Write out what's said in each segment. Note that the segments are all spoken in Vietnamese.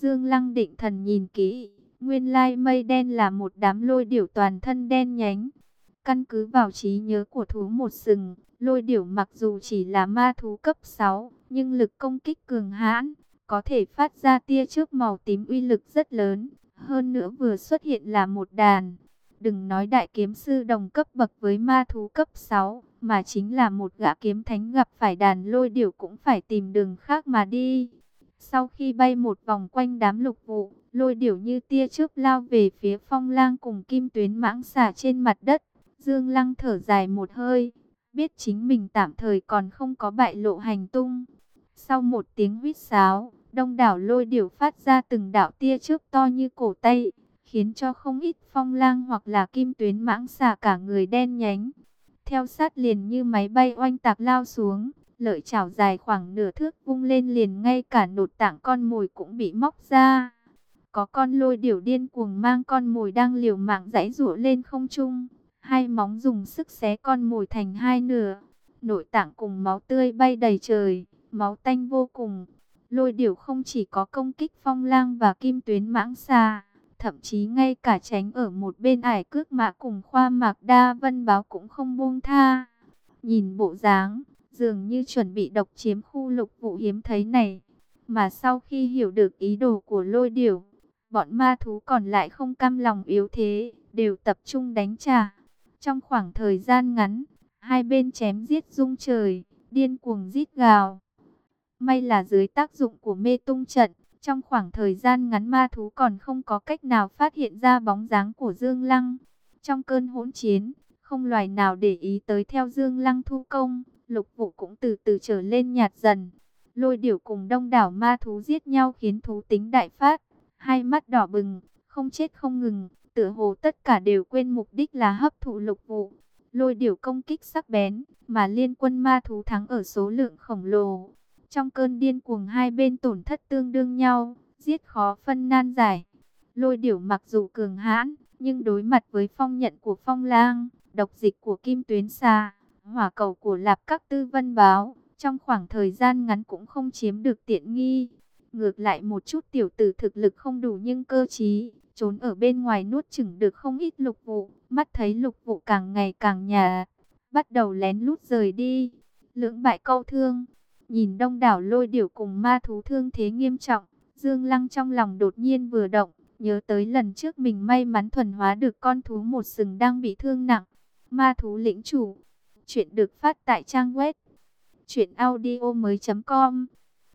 Dương Lăng định thần nhìn kỹ, nguyên lai mây đen là một đám lôi điểu toàn thân đen nhánh. Căn cứ vào trí nhớ của thú một sừng, lôi điểu mặc dù chỉ là ma thú cấp 6, nhưng lực công kích cường hãn, có thể phát ra tia trước màu tím uy lực rất lớn. Hơn nữa vừa xuất hiện là một đàn. Đừng nói đại kiếm sư đồng cấp bậc với ma thú cấp 6, mà chính là một gã kiếm thánh gặp phải đàn lôi điểu cũng phải tìm đường khác mà đi. Sau khi bay một vòng quanh đám lục vụ, lôi điểu như tia chớp lao về phía phong lang cùng kim tuyến mãng xả trên mặt đất. Dương Lăng thở dài một hơi, biết chính mình tạm thời còn không có bại lộ hành tung. Sau một tiếng huýt sáo, đông đảo lôi điểu phát ra từng đạo tia chớp to như cổ tay, khiến cho không ít phong lang hoặc là kim tuyến mãng xả cả người đen nhánh. Theo sát liền như máy bay oanh tạc lao xuống, lợi chảo dài khoảng nửa thước vung lên liền ngay cả nột tảng con mồi cũng bị móc ra. Có con lôi điểu điên cuồng mang con mồi đang liều mạng giãy rụa lên không trung, hai móng dùng sức xé con mồi thành hai nửa. Nội tạng cùng máu tươi bay đầy trời, máu tanh vô cùng. Lôi điểu không chỉ có công kích phong lang và kim tuyến mãng xà, thậm chí ngay cả tránh ở một bên ải cước mạ cùng khoa mạc đa vân báo cũng không buông tha. Nhìn bộ dáng, dường như chuẩn bị độc chiếm khu lục vụ hiếm thấy này. Mà sau khi hiểu được ý đồ của lôi điểu, bọn ma thú còn lại không cam lòng yếu thế, đều tập trung đánh trả. Trong khoảng thời gian ngắn, hai bên chém giết rung trời, điên cuồng rít gào. May là dưới tác dụng của mê tung trận, trong khoảng thời gian ngắn ma thú còn không có cách nào phát hiện ra bóng dáng của Dương Lăng. Trong cơn hỗn chiến, không loài nào để ý tới theo Dương Lăng thu công, lục vụ cũng từ từ trở lên nhạt dần. Lôi điểu cùng đông đảo ma thú giết nhau khiến thú tính đại phát, hai mắt đỏ bừng, không chết không ngừng, tựa hồ tất cả đều quên mục đích là hấp thụ lục vụ. Lôi điểu công kích sắc bén, mà liên quân ma thú thắng ở số lượng khổng lồ. Trong cơn điên cuồng hai bên tổn thất tương đương nhau, giết khó phân nan giải. Lôi điểu mặc dù cường hãn, nhưng đối mặt với phong nhận của phong lang, độc dịch của kim tuyến xa, hỏa cầu của lạp các tư vân báo, trong khoảng thời gian ngắn cũng không chiếm được tiện nghi. Ngược lại một chút tiểu tử thực lực không đủ nhưng cơ trí, trốn ở bên ngoài nuốt chửng được không ít lục vụ, mắt thấy lục vụ càng ngày càng nhà, bắt đầu lén lút rời đi. Lưỡng bại câu thương, nhìn đông đảo lôi điểu cùng ma thú thương thế nghiêm trọng, Dương Lăng trong lòng đột nhiên vừa động, nhớ tới lần trước mình may mắn thuần hóa được con thú một sừng đang bị thương nặng. Ma thú lĩnh chủ, chuyện được phát tại trang web truyệnaudiomoi.com.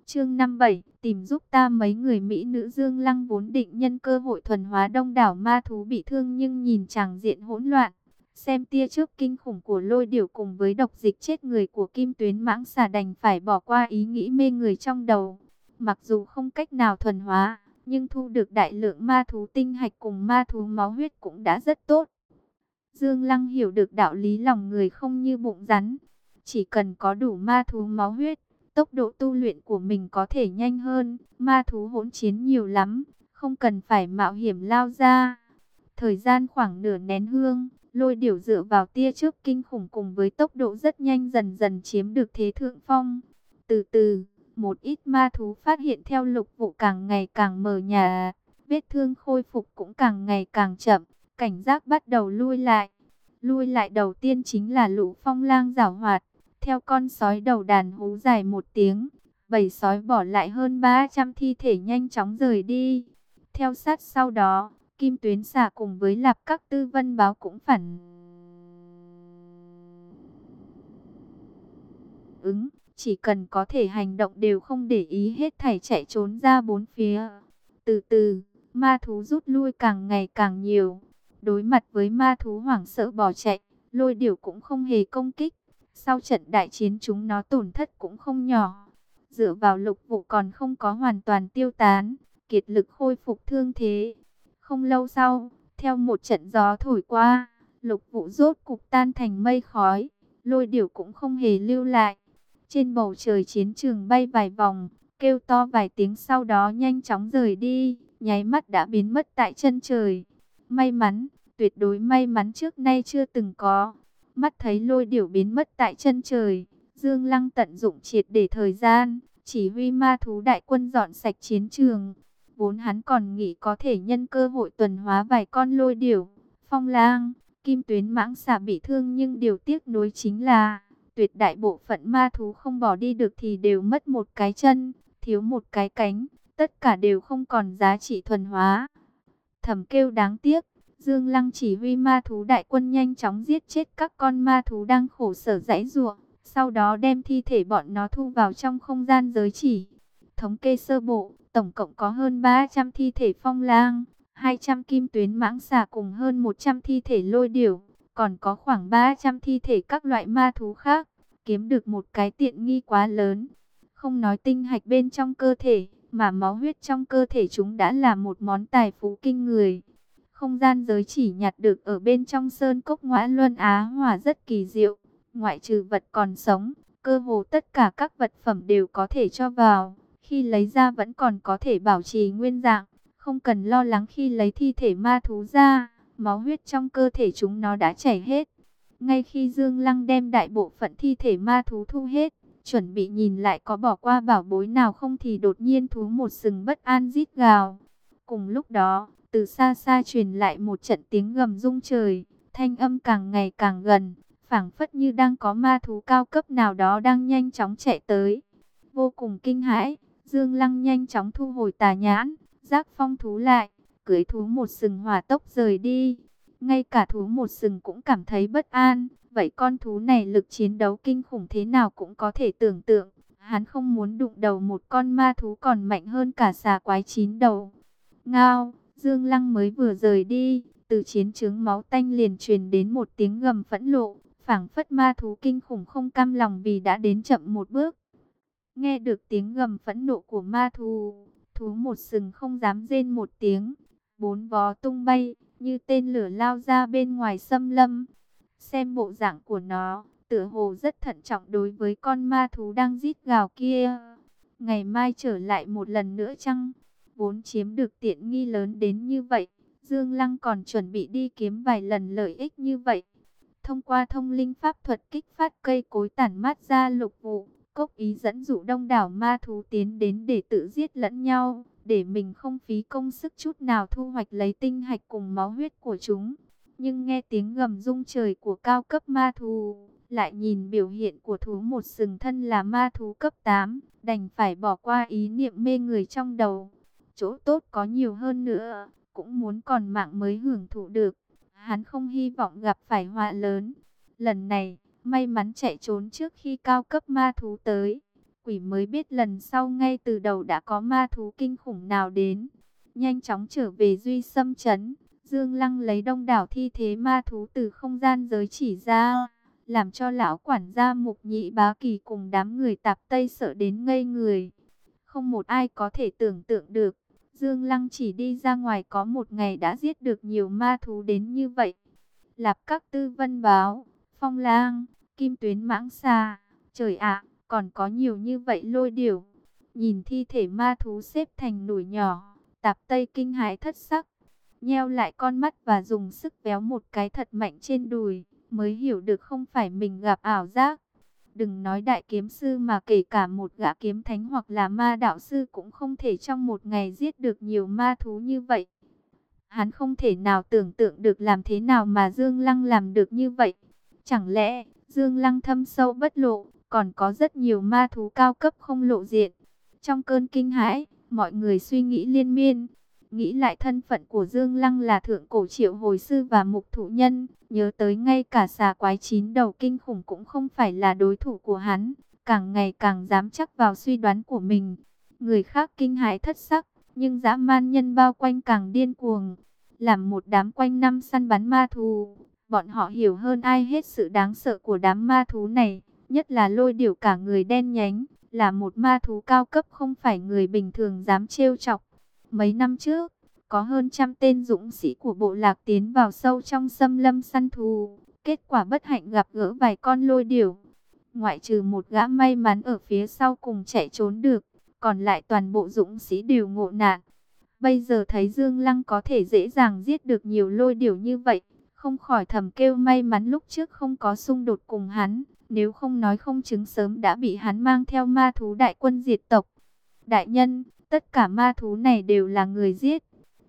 Chương 57, tìm giúp ta mấy người mỹ nữ Dương Lăng vốn định nhân cơ hội thuần hóa đông đảo ma thú bị thương nhưng nhìn chàng diện hỗn loạn, xem tia trước kinh khủng của lôi điểu cùng với độc dịch chết người của kim tuyến mãng xà đành phải bỏ qua ý nghĩ mê người trong đầu. Mặc dù không cách nào thuần hóa, nhưng thu được đại lượng ma thú tinh hạch cùng ma thú máu huyết cũng đã rất tốt. Dương Lăng hiểu được đạo lý lòng người không như bụng rắn, chỉ cần có đủ ma thú máu huyết, tốc độ tu luyện của mình có thể nhanh hơn, ma thú hỗn chiến nhiều lắm, không cần phải mạo hiểm lao ra. Thời gian khoảng nửa nén hương, lôi điểu dựa vào tia trước kinh khủng cùng với tốc độ rất nhanh dần dần chiếm được thế thượng phong. Từ từ, một ít ma thú phát hiện theo lục vụ càng ngày càng mờ nhà, vết thương khôi phục cũng càng ngày càng chậm, cảnh giác bắt đầu lui lại. Lui lại đầu tiên chính là lũ phong lang giảo hoạt, theo con sói đầu đàn hú dài một tiếng, bầy sói bỏ lại hơn 300 thi thể nhanh chóng rời đi. Theo sát sau đó, Kim Tuyến xả cùng với Lạp Các Tư Vân Báo cũng phản ứng, chỉ cần có thể hành động đều không để ý hết thảy chạy trốn ra bốn phía. Từ từ, ma thú rút lui càng ngày càng nhiều. Đối mặt với ma thú hoảng sợ bỏ chạy, lôi điểu cũng không hề công kích. Sau trận đại chiến chúng nó tổn thất cũng không nhỏ. Dựa vào lục vụ còn không có hoàn toàn tiêu tán, kiệt lực khôi phục thương thế. Không lâu sau, theo một trận gió thổi qua, lục vụ rốt cục tan thành mây khói, lôi điểu cũng không hề lưu lại. Trên bầu trời chiến trường bay vài vòng, kêu to vài tiếng sau đó nhanh chóng rời đi, nháy mắt đã biến mất tại chân trời. May mắn, tuyệt đối may mắn trước nay chưa từng có. Mắt thấy lôi điểu biến mất tại chân trời, Dương Lăng tận dụng triệt để thời gian, chỉ huy ma thú đại quân dọn sạch chiến trường. Vốn hắn còn nghĩ có thể nhân cơ hội tuần hóa vài con lôi điểu, phong lang, kim tuyến mãng xà bị thương nhưng điều tiếc nuối chính là tuyệt đại bộ phận ma thú không bỏ đi được thì đều mất một cái chân, thiếu một cái cánh, tất cả đều không còn giá trị thuần hóa. Thầm kêu đáng tiếc, Dương Lăng chỉ huy ma thú đại quân nhanh chóng giết chết các con ma thú đang khổ sở dãy ruộng, sau đó đem thi thể bọn nó thu vào trong không gian giới chỉ. Thống kê sơ bộ, tổng cộng có hơn 300 thi thể phong lang, 200 kim tuyến mãng xà cùng hơn 100 thi thể lôi điểu, còn có khoảng 300 thi thể các loại ma thú khác, kiếm được một cái tiện nghi quá lớn. Không nói tinh hạch bên trong cơ thể, mà máu huyết trong cơ thể chúng đã là một món tài phú kinh người. Không gian giới chỉ nhặt được ở bên trong sơn cốc ngõa luân á hòa rất kỳ diệu, ngoại trừ vật còn sống, cơ hồ tất cả các vật phẩm đều có thể cho vào, khi lấy ra vẫn còn có thể bảo trì nguyên dạng, không cần lo lắng khi lấy thi thể ma thú ra, máu huyết trong cơ thể chúng nó đã chảy hết. Ngay khi Dương Lăng đem đại bộ phận thi thể ma thú thu hết, chuẩn bị nhìn lại có bỏ qua bảo bối nào không thì đột nhiên thú một sừng bất an rít gào. Cùng lúc đó, từ xa xa truyền lại một trận tiếng gầm rung trời, thanh âm càng ngày càng gần, phảng phất như đang có ma thú cao cấp nào đó đang nhanh chóng chạy tới. Vô cùng kinh hãi, Dương Lăng nhanh chóng thu hồi tà nhãn, giác phong thú lại, cưới thú một sừng hỏa tốc rời đi. Ngay cả thú một sừng cũng cảm thấy bất an, vậy con thú này lực chiến đấu kinh khủng thế nào cũng có thể tưởng tượng. Hắn không muốn đụng đầu một con ma thú còn mạnh hơn cả xà quái chín đầu. Ngao, Dương Lăng mới vừa rời đi, từ chiến trướng máu tanh liền truyền đến một tiếng gầm phẫn lộ, phảng phất ma thú kinh khủng không cam lòng vì đã đến chậm một bước. Nghe được tiếng gầm phẫn nộ của ma thú, thú một sừng không dám rên một tiếng, bốn vó tung bay, như tên lửa lao ra bên ngoài xâm lâm. Xem bộ dạng của nó, tựa hồ rất thận trọng đối với con ma thú đang rít gào kia. Ngày mai trở lại một lần nữa chăng? Vốn chiếm được tiện nghi lớn đến như vậy, Dương Lăng còn chuẩn bị đi kiếm vài lần lợi ích như vậy. Thông qua thông linh pháp thuật kích phát cây cối tản mát ra lục vụ, cốc ý dẫn dụ đông đảo ma thú tiến đến để tự giết lẫn nhau, để mình không phí công sức chút nào thu hoạch lấy tinh hạch cùng máu huyết của chúng. Nhưng nghe tiếng gầm rung trời của cao cấp ma thú, lại nhìn biểu hiện của thú một sừng thân là ma thú cấp 8, đành phải bỏ qua ý niệm mê người trong đầu. Chỗ tốt có nhiều hơn nữa, cũng muốn còn mạng mới hưởng thụ được. Hắn không hy vọng gặp phải họa lớn. Lần này, may mắn chạy trốn trước khi cao cấp ma thú tới. Quỷ mới biết lần sau ngay từ đầu đã có ma thú kinh khủng nào đến. Nhanh chóng trở về duy xâm chấn. Dương Lăng lấy đông đảo thi thế ma thú từ không gian giới chỉ ra. Làm cho lão quản gia mục nhị bá kỳ cùng đám người tạp tây sợ đến ngây người. Không một ai có thể tưởng tượng được. Dương Lăng chỉ đi ra ngoài có một ngày đã giết được nhiều ma thú đến như vậy. Lạp các tư vân báo, phong lang, kim tuyến mãng xà, trời ạ, còn có nhiều như vậy lôi điểu. Nhìn thi thể ma thú xếp thành nổi nhỏ, tạp tây kinh hãi thất sắc, nheo lại con mắt và dùng sức véo một cái thật mạnh trên đùi, mới hiểu được không phải mình gặp ảo giác. Đừng nói đại kiếm sư mà kể cả một gã kiếm thánh hoặc là ma đạo sư cũng không thể trong một ngày giết được nhiều ma thú như vậy. Hắn không thể nào tưởng tượng được làm thế nào mà Dương Lăng làm được như vậy. Chẳng lẽ Dương Lăng thâm sâu bất lộ, còn có rất nhiều ma thú cao cấp không lộ diện. Trong cơn kinh hãi, mọi người suy nghĩ liên miên. Nghĩ lại thân phận của Dương Lăng là thượng cổ triệu hồi sư và mục thủ nhân. Nhớ tới ngay cả xà quái chín đầu kinh khủng cũng không phải là đối thủ của hắn. Càng ngày càng dám chắc vào suy đoán của mình. Người khác kinh hãi thất sắc, nhưng dã man nhân bao quanh càng điên cuồng. Làm một đám quanh năm săn bắn ma thú, bọn họ hiểu hơn ai hết sự đáng sợ của đám ma thú này, nhất là lôi điểu cả người đen nhánh, là một ma thú cao cấp không phải người bình thường dám trêu chọc. Mấy năm trước, có hơn trăm tên dũng sĩ của bộ lạc tiến vào sâu trong xâm lâm săn thù kết quả bất hạnh gặp gỡ vài con lôi điểu. Ngoại trừ một gã may mắn ở phía sau cùng chạy trốn được, còn lại toàn bộ dũng sĩ đều ngộ nạn. Bây giờ thấy Dương Lăng có thể dễ dàng giết được nhiều lôi điểu như vậy, không khỏi thầm kêu may mắn lúc trước không có xung đột cùng hắn, nếu không nói không chứng sớm đã bị hắn mang theo ma thú đại quân diệt tộc. Đại nhân, tất cả ma thú này đều là người giết.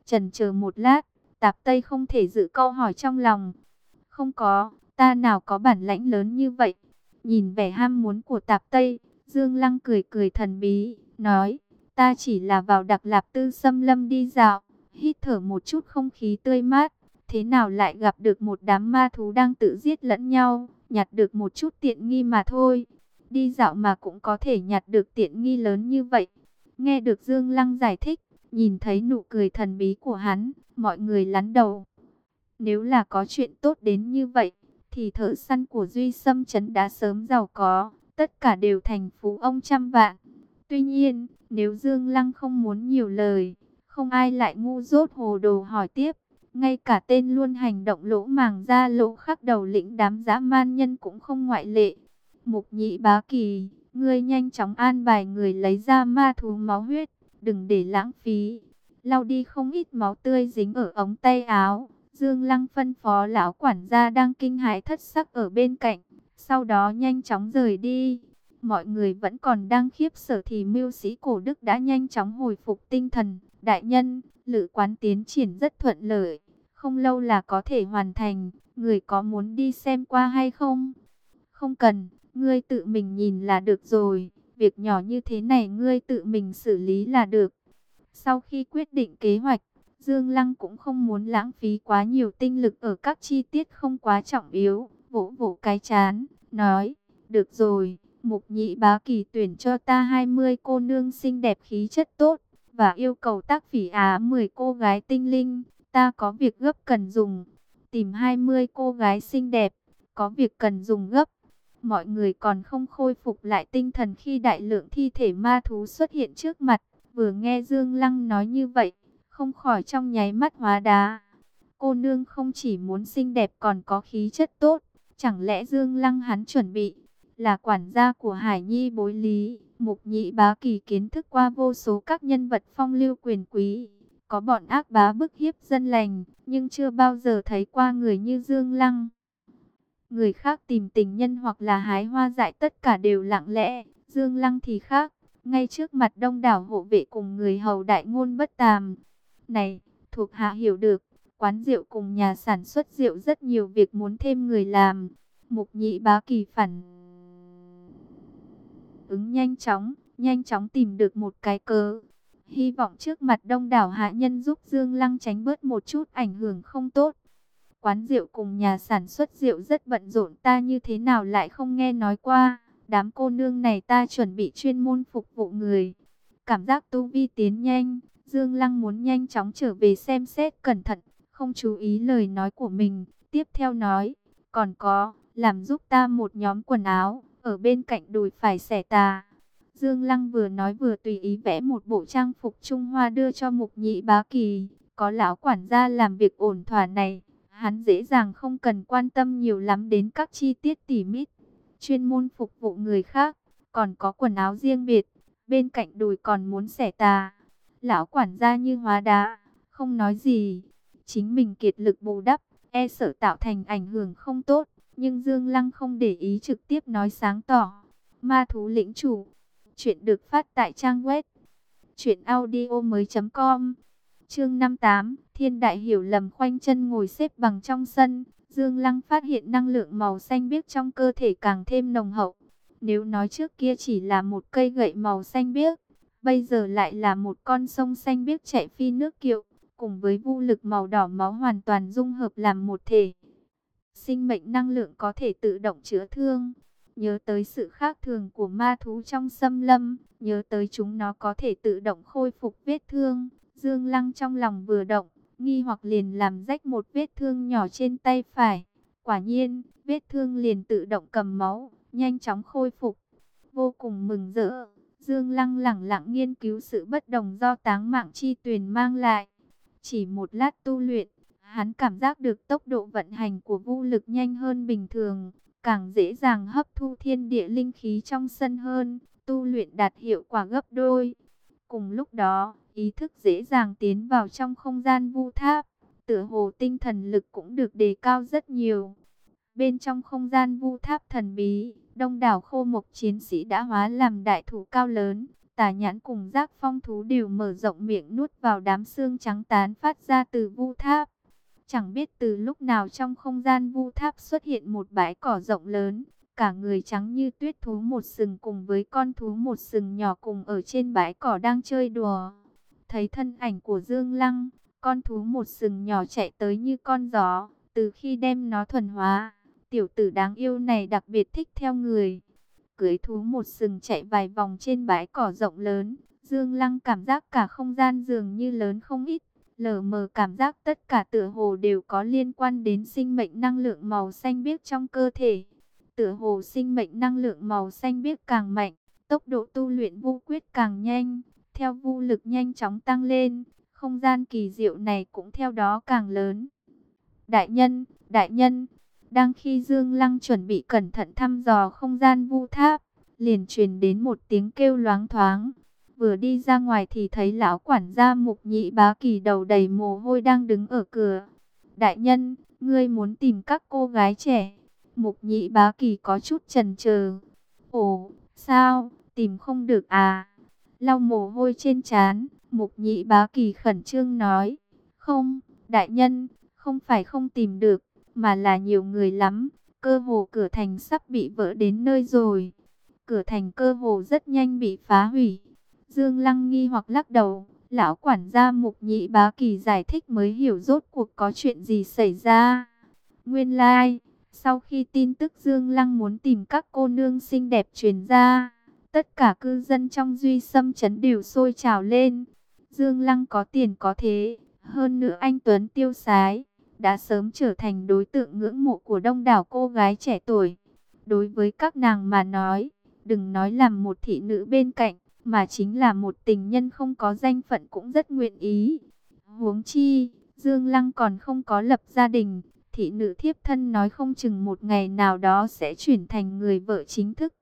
Trần chờ một lát, Tạp Tây không thể giữ câu hỏi trong lòng. Không có, ta nào có bản lãnh lớn như vậy. Nhìn vẻ ham muốn của Tạp Tây, Dương Lăng cười cười thần bí, nói, ta chỉ là vào đặc lạp tư xâm lâm đi dạo, hít thở một chút không khí tươi mát, thế nào lại gặp được một đám ma thú đang tự giết lẫn nhau, nhặt được một chút tiện nghi mà thôi. Đi dạo mà cũng có thể nhặt được tiện nghi lớn như vậy. Nghe được Dương Lăng giải thích, nhìn thấy nụ cười thần bí của hắn, mọi người lắn đầu. Nếu là có chuyện tốt đến như vậy, thì thợ săn của Duy Sâm Trấn đã sớm giàu có, tất cả đều thành phú ông trăm vạn. Tuy nhiên, nếu Dương Lăng không muốn nhiều lời, không ai lại ngu dốt hồ đồ hỏi tiếp. Ngay cả tên luôn hành động lỗ màng ra lỗ khắc đầu lĩnh đám dã man nhân cũng không ngoại lệ. Mục nhị bá kỳ, ngươi nhanh chóng an bài người lấy ra ma thú máu huyết, đừng để lãng phí. Lau đi không ít máu tươi dính ở ống tay áo. Dương Lăng phân phó lão quản gia đang kinh hãi thất sắc ở bên cạnh, sau đó nhanh chóng rời đi. Mọi người vẫn còn đang khiếp sợ thì mưu sĩ cổ đức đã nhanh chóng hồi phục tinh thần. Đại nhân, lữ quán tiến triển rất thuận lợi, không lâu là có thể hoàn thành, người có muốn đi xem qua hay không? Không cần, ngươi tự mình nhìn là được rồi, việc nhỏ như thế này ngươi tự mình xử lý là được. Sau khi quyết định kế hoạch, Dương Lăng cũng không muốn lãng phí quá nhiều tinh lực ở các chi tiết không quá trọng yếu, vỗ vỗ cái chán, nói, được rồi, mục nhị bá kỳ tuyển cho ta 20 cô nương xinh đẹp khí chất tốt, và yêu cầu tác phỉ á 10 cô gái tinh linh, ta có việc gấp cần dùng, tìm 20 cô gái xinh đẹp, có việc cần dùng gấp. Mọi người còn không khôi phục lại tinh thần khi đại lượng thi thể ma thú xuất hiện trước mặt, vừa nghe Dương Lăng nói như vậy, không khỏi trong nháy mắt hóa đá. Cô nương không chỉ muốn xinh đẹp còn có khí chất tốt, chẳng lẽ Dương Lăng hắn chuẩn bị là quản gia của Hải Nhi bối lý, mục nhị bá kỳ kiến thức qua vô số các nhân vật phong lưu quyền quý, có bọn ác bá bức hiếp dân lành, nhưng chưa bao giờ thấy qua người như Dương Lăng. Người khác tìm tình nhân hoặc là hái hoa dại tất cả đều lặng lẽ, Dương Lăng thì khác, ngay trước mặt đông đảo hộ vệ cùng người hầu đại ngôn bất tàm. Này, thuộc hạ hiểu được, quán rượu cùng nhà sản xuất rượu rất nhiều việc muốn thêm người làm. Mục nhị bá kỳ phản ứng nhanh chóng, nhanh chóng tìm được một cái cớ. Hy vọng trước mặt đông đảo hạ nhân giúp Dương Lăng tránh bớt một chút ảnh hưởng không tốt. Quán rượu cùng nhà sản xuất rượu rất bận rộn ta như thế nào lại không nghe nói qua. Đám cô nương này ta chuẩn bị chuyên môn phục vụ người. Cảm giác tu vi tiến nhanh, Dương Lăng muốn nhanh chóng trở về xem xét cẩn thận, không chú ý lời nói của mình. Tiếp theo nói, còn có, làm giúp ta một nhóm quần áo, ở bên cạnh đùi phải xẻ tà. Dương Lăng vừa nói vừa tùy ý vẽ một bộ trang phục Trung Hoa đưa cho Mục Nhị Bá Kỳ. Có lão quản gia làm việc ổn thỏa này, hắn dễ dàng không cần quan tâm nhiều lắm đến các chi tiết tỉ mít. Chuyên môn phục vụ người khác, còn có quần áo riêng biệt, bên cạnh đùi còn muốn xẻ tà. Lão quản gia như hóa đá, không nói gì, chính mình kiệt lực bù đắp, e sợ tạo thành ảnh hưởng không tốt. Nhưng Dương Lăng không để ý trực tiếp nói sáng tỏ. Ma thú lĩnh chủ. Chuyện được phát tại trang web. Chuyện audio mới com. Chương 58. Thiên đại hiểu lầm khoanh chân ngồi xếp bằng trong sân. Dương Lăng phát hiện năng lượng màu xanh biếc trong cơ thể càng thêm nồng hậu. Nếu nói trước kia chỉ là một cây gậy màu xanh biếc, bây giờ lại là một con sông xanh biếc chạy phi nước kiệu, cùng với vu lực màu đỏ máu hoàn toàn dung hợp làm một thể. Sinh mệnh năng lượng có thể tự động chữa thương. Nhớ tới sự khác thường của ma thú trong xâm lâm, nhớ tới chúng nó có thể tự động khôi phục vết thương. Dương Lăng trong lòng vừa động, nghi hoặc liền làm rách một vết thương nhỏ trên tay phải. Quả nhiên, vết thương liền tự động cầm máu, nhanh chóng khôi phục. Vô cùng mừng rỡ, Dương Lăng lẳng lặng nghiên cứu sự bất đồng do táng mạng chi tuyền mang lại. Chỉ một lát tu luyện, Hắn cảm giác được tốc độ vận hành của vũ lực nhanh hơn bình thường, càng dễ dàng hấp thu thiên địa linh khí trong sân hơn, tu luyện đạt hiệu quả gấp đôi. Cùng lúc đó, ý thức dễ dàng tiến vào trong không gian vu tháp, tựa hồ tinh thần lực cũng được đề cao rất nhiều. Bên trong không gian vu tháp thần bí, đông đảo khô mộc chiến sĩ đã hóa làm đại thủ cao lớn, Tà nhãn cùng giác phong thú đều mở rộng miệng nuốt vào đám xương trắng tán phát ra từ vu tháp. Chẳng biết từ lúc nào trong không gian vu tháp xuất hiện một bãi cỏ rộng lớn. Cả người trắng như tuyết thú một sừng cùng với con thú một sừng nhỏ cùng ở trên bãi cỏ đang chơi đùa. Thấy thân ảnh của Dương Lăng, con thú một sừng nhỏ chạy tới như con gió. Từ khi đem nó thuần hóa, tiểu tử đáng yêu này đặc biệt thích theo người cưới thú một sừng chạy vài vòng trên bãi cỏ rộng lớn. Dương Lăng cảm giác cả không gian dường như lớn không ít, lờ mờ cảm giác tất cả tựa hồ đều có liên quan đến sinh mệnh năng lượng màu xanh biếc trong cơ thể. Tựa hồ sinh mệnh năng lượng màu xanh biếc càng mạnh, tốc độ tu luyện vô quyết càng nhanh, theo vu lực nhanh chóng tăng lên, không gian kỳ diệu này cũng theo đó càng lớn. Đại nhân, đại nhân, đang khi Dương Lăng chuẩn bị cẩn thận thăm dò không gian vu tháp, liền truyền đến một tiếng kêu loáng thoáng. Vừa đi ra ngoài thì thấy lão quản gia mục nhị bá kỳ đầu đầy mồ hôi đang đứng ở cửa. Đại nhân, ngươi muốn tìm các cô gái trẻ. Mục nhị bá kỳ có chút chần chờ. Ồ, sao, tìm không được à? Lau mồ hôi trên trán, mục nhị bá kỳ khẩn trương nói. Không, đại nhân, không phải không tìm được, mà là nhiều người lắm, cơ hồ cửa thành sắp bị vỡ đến nơi rồi. Cửa thành cơ hồ rất nhanh bị phá hủy. Dương Lăng nghi hoặc lắc đầu, lão quản gia mục nhị bá kỳ giải thích mới hiểu rốt cuộc có chuyện gì xảy ra. Nguyên lai, like, sau khi tin tức Dương Lăng muốn tìm các cô nương xinh đẹp truyền ra, tất cả cư dân trong duy xâm chấn đều sôi trào lên. Dương Lăng có tiền có thế, hơn nữa anh Tuấn tiêu sái đã sớm trở thành đối tượng ngưỡng mộ của đông đảo cô gái trẻ tuổi. Đối với các nàng mà nói, đừng nói làm một thị nữ bên cạnh, mà chính là một tình nhân không có danh phận cũng rất nguyện ý. Huống chi, Dương Lăng còn không có lập gia đình, thị nữ thiếp thân nói không chừng một ngày nào đó sẽ chuyển thành người vợ chính thức.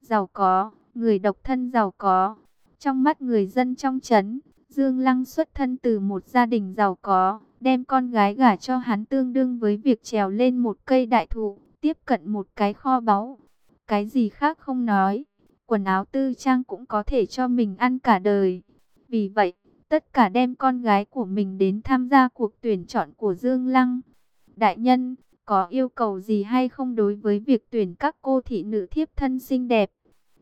Giàu có, người độc thân giàu có. Trong mắt người dân trong chấn, Dương Lăng xuất thân từ một gia đình giàu có, đem con gái gả cho hắn tương đương với việc trèo lên một cây đại thụ, tiếp cận một cái kho báu. Cái gì khác không nói, quần áo tư trang cũng có thể cho mình ăn cả đời. Vì vậy, tất cả đem con gái của mình đến tham gia cuộc tuyển chọn của Dương Lăng. Đại nhân, có yêu cầu gì hay không đối với việc tuyển các cô thị nữ thiếp thân xinh đẹp?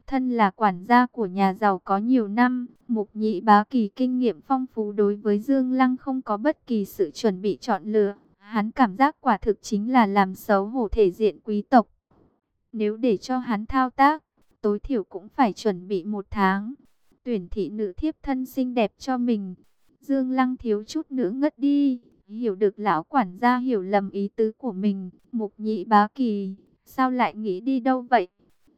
Thân là quản gia của nhà giàu có nhiều năm, Mục Nhị Bá Kỳ kinh nghiệm phong phú đối với Dương Lăng không có bất kỳ sự chuẩn bị chọn lựa. Hắn cảm giác quả thực chính là làm xấu hổ thể diện quý tộc. Nếu để cho hắn thao tác, tối thiểu cũng phải chuẩn bị một tháng. Tuyển thị nữ thiếp thân xinh đẹp cho mình. Dương Lăng thiếu chút nữa ngất đi. Hiểu được lão quản gia hiểu lầm ý tứ của mình. Mục nhị bá kỳ, sao lại nghĩ đi đâu vậy?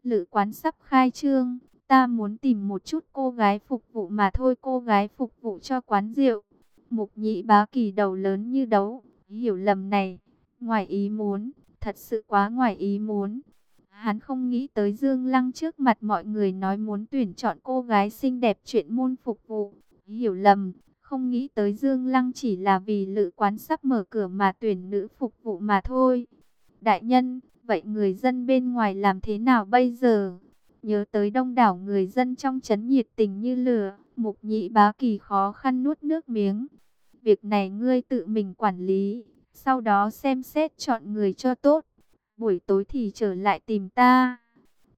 Lữ quán sắp khai trương, ta muốn tìm một chút cô gái phục vụ mà thôi cô gái phục vụ cho quán rượu. Mục nhị bá kỳ đầu lớn như đấu, hiểu lầm này, ngoài ý muốn, thật sự quá ngoài ý muốn. Hắn không nghĩ tới Dương Lăng trước mặt mọi người nói muốn tuyển chọn cô gái xinh đẹp chuyện môn phục vụ. Hiểu lầm, không nghĩ tới Dương Lăng chỉ là vì lữ quán sắp mở cửa mà tuyển nữ phục vụ mà thôi. Đại nhân, Vậy người dân bên ngoài làm thế nào bây giờ? Nhớ tới đông đảo người dân trong chấn nhiệt tình như lửa, mục nhị bá kỳ khó khăn nuốt nước miếng. Việc này ngươi tự mình quản lý, sau đó xem xét chọn người cho tốt. Buổi tối thì trở lại tìm ta.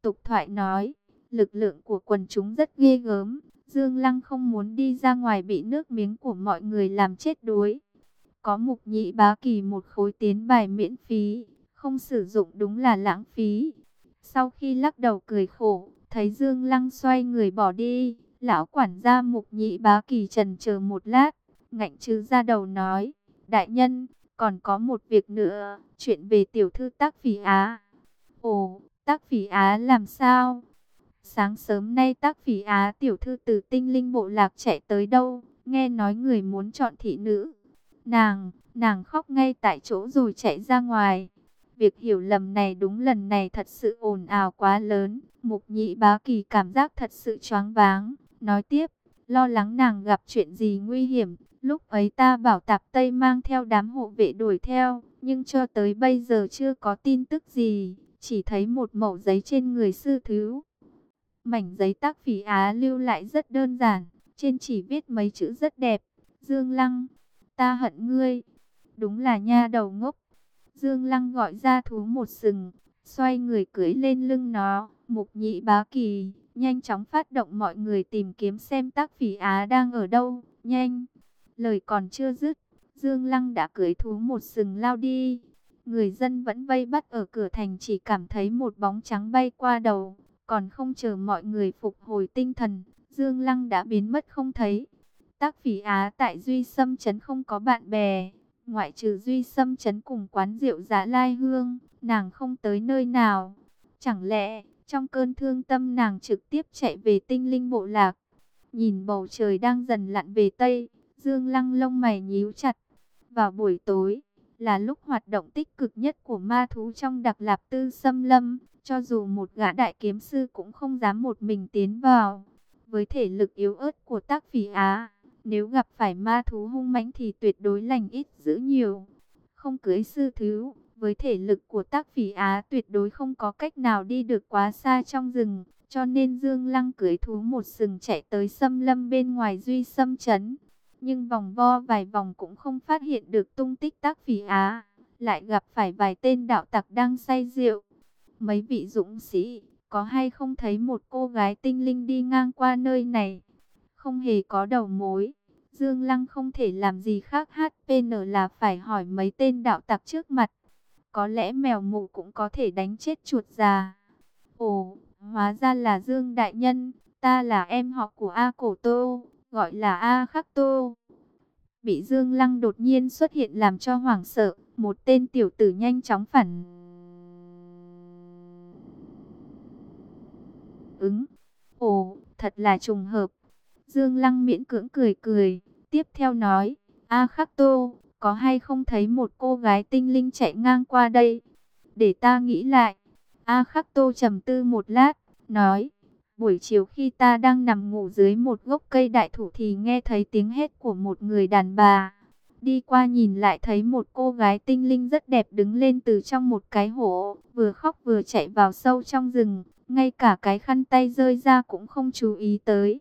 Tục thoại nói, lực lượng của quần chúng rất ghê gớm. Dương Lăng không muốn đi ra ngoài bị nước miếng của mọi người làm chết đuối. Có mục nhị bá kỳ một khối tiến bài miễn phí, không sử dụng đúng là lãng phí. Sau khi lắc đầu cười khổ, thấy Dương Lăng xoay người bỏ đi, lão quản gia mục nhị bá kỳ trần chờ một lát, ngạnh chứ ra đầu nói, đại nhân, còn có một việc nữa, chuyện về tiểu thư tác phỉ Á. Ồ, tác phỉ Á làm sao? Sáng sớm nay tác phỉ Á tiểu thư từ tinh linh bộ lạc chạy tới đâu, nghe nói người muốn chọn thị nữ. Nàng, nàng khóc ngay tại chỗ rồi chạy ra ngoài. Việc hiểu lầm này đúng lần này thật sự ồn ào quá lớn. Mục nhị bá kỳ cảm giác thật sự choáng váng. Nói tiếp, lo lắng nàng gặp chuyện gì nguy hiểm. Lúc ấy ta bảo tạp Tây mang theo đám hộ vệ đuổi theo. Nhưng cho tới bây giờ chưa có tin tức gì. Chỉ thấy một mẩu giấy trên người sư thứ. Mảnh giấy tác phỉ Á lưu lại rất đơn giản, trên chỉ viết mấy chữ rất đẹp. Dương Lăng, ta hận ngươi. Đúng là nha đầu ngốc. Dương Lăng gọi ra thú một sừng, xoay người cưỡi lên lưng nó. Mục nhị bá kỳ, nhanh chóng phát động mọi người tìm kiếm xem tác phỉ Á đang ở đâu. Nhanh! Lời còn chưa dứt, Dương Lăng đã cưỡi thú một sừng lao đi. Người dân vẫn vây bắt ở cửa thành chỉ cảm thấy một bóng trắng bay qua đầu. Còn không chờ mọi người phục hồi tinh thần, Dương Lăng đã biến mất không thấy. Tác phỉ Á tại Duy Sâm Trấn không có bạn bè. Ngoại trừ Duy xâm chấn cùng quán rượu giá Lai Hương, nàng không tới nơi nào. Chẳng lẽ, trong cơn thương tâm nàng trực tiếp chạy về tinh linh bộ lạc. Nhìn bầu trời đang dần lặn về Tây, Dương Lăng lông mày nhíu chặt. Vào buổi tối, là lúc hoạt động tích cực nhất của ma thú trong đặc lạp tư xâm lâm. Cho dù một gã đại kiếm sư cũng không dám một mình tiến vào. Với thể lực yếu ớt của tác phỉ Á, nếu gặp phải ma thú hung mãnh thì tuyệt đối lành ít giữ nhiều. Không cưới sư thứ, với thể lực của tác phỉ Á tuyệt đối không có cách nào đi được quá xa trong rừng. Cho nên Dương Lăng cưới thú một sừng chạy tới xâm lâm bên ngoài duy xâm chấn. Nhưng vòng vo vài vòng cũng không phát hiện được tung tích tác phỉ Á. Lại gặp phải vài tên đạo tặc đang say rượu. Mấy vị dũng sĩ, có hay không thấy một cô gái tinh linh đi ngang qua nơi này? Không hề có đầu mối. Dương Lăng không thể làm gì khác HPN là phải hỏi mấy tên đạo tặc trước mặt. Có lẽ mèo mụ cũng có thể đánh chết chuột già. Ồ, hóa ra là Dương Đại Nhân, ta là em họ của A Cổ Tô, gọi là A Khắc Tô. Bị Dương Lăng đột nhiên xuất hiện làm cho hoảng sợ, một tên tiểu tử nhanh chóng phản ứng. Ồ, thật là trùng hợp. Dương Lăng miễn cưỡng cười cười, tiếp theo nói, A Khắc Tô, có hay không thấy một cô gái tinh linh chạy ngang qua đây? Để ta nghĩ lại. A Khắc Tô trầm tư một lát, nói, buổi chiều khi ta đang nằm ngủ dưới một gốc cây đại thụ thì nghe thấy tiếng hét của một người đàn bà. Đi qua nhìn lại thấy một cô gái tinh linh rất đẹp đứng lên từ trong một cái hổ, vừa khóc vừa chạy vào sâu trong rừng, ngay cả cái khăn tay rơi ra cũng không chú ý tới.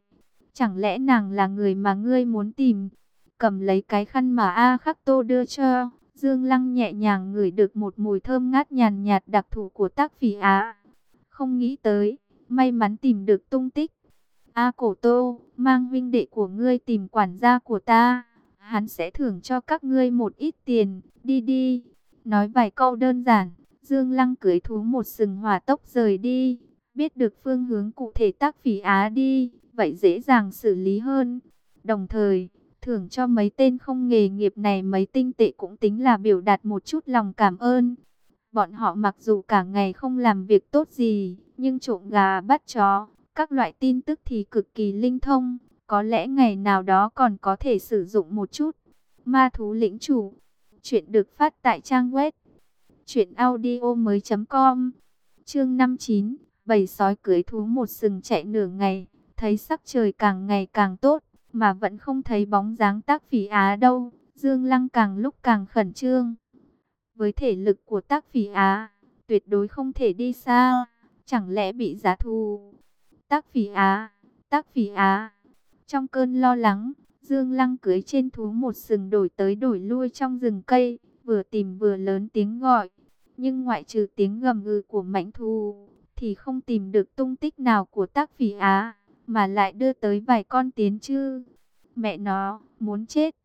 Chẳng lẽ nàng là người mà ngươi muốn tìm? Cầm lấy cái khăn mà A Khắc Tô đưa cho, Dương Lăng nhẹ nhàng ngửi được một mùi thơm ngát nhàn nhạt đặc thù của tác phỉ Á. Không nghĩ tới, may mắn tìm được tung tích. A Cổ Tô, mang vinh đệ của ngươi tìm quản gia của ta. Hắn sẽ thưởng cho các ngươi một ít tiền, đi đi. Nói vài câu đơn giản, Dương Lăng cưới thú một sừng hỏa tốc rời đi biết được phương hướng cụ thể tác phỉ Á đi, vậy dễ dàng xử lý hơn. Đồng thời, thưởng cho mấy tên không nghề nghiệp này mấy tinh tệ cũng tính là biểu đạt một chút lòng cảm ơn. Bọn họ mặc dù cả ngày không làm việc tốt gì, nhưng trộm gà bắt chó, các loại tin tức thì cực kỳ linh thông, có lẽ ngày nào đó còn có thể sử dụng một chút. Ma thú lĩnh chủ, chuyện được phát tại trang web chuyện audio mới.com, chương 59 Bầy sói cưới thú một sừng chạy nửa ngày, thấy sắc trời càng ngày càng tốt, mà vẫn không thấy bóng dáng tác phỉ Á đâu. Dương Lăng càng lúc càng khẩn trương. Với thể lực của tác phỉ Á, tuyệt đối không thể đi xa. Chẳng lẽ bị giá thù? Tác phỉ Á, tác phỉ Á. Trong cơn lo lắng, Dương Lăng cưới trên thú một sừng đổi tới đổi lui trong rừng cây, vừa tìm vừa lớn tiếng gọi. Nhưng ngoại trừ tiếng gầm gừ của mãnh thù, thì không tìm được tung tích nào của tác phỉ Á, mà lại đưa tới vài con tiến chư. Mẹ nó, muốn chết.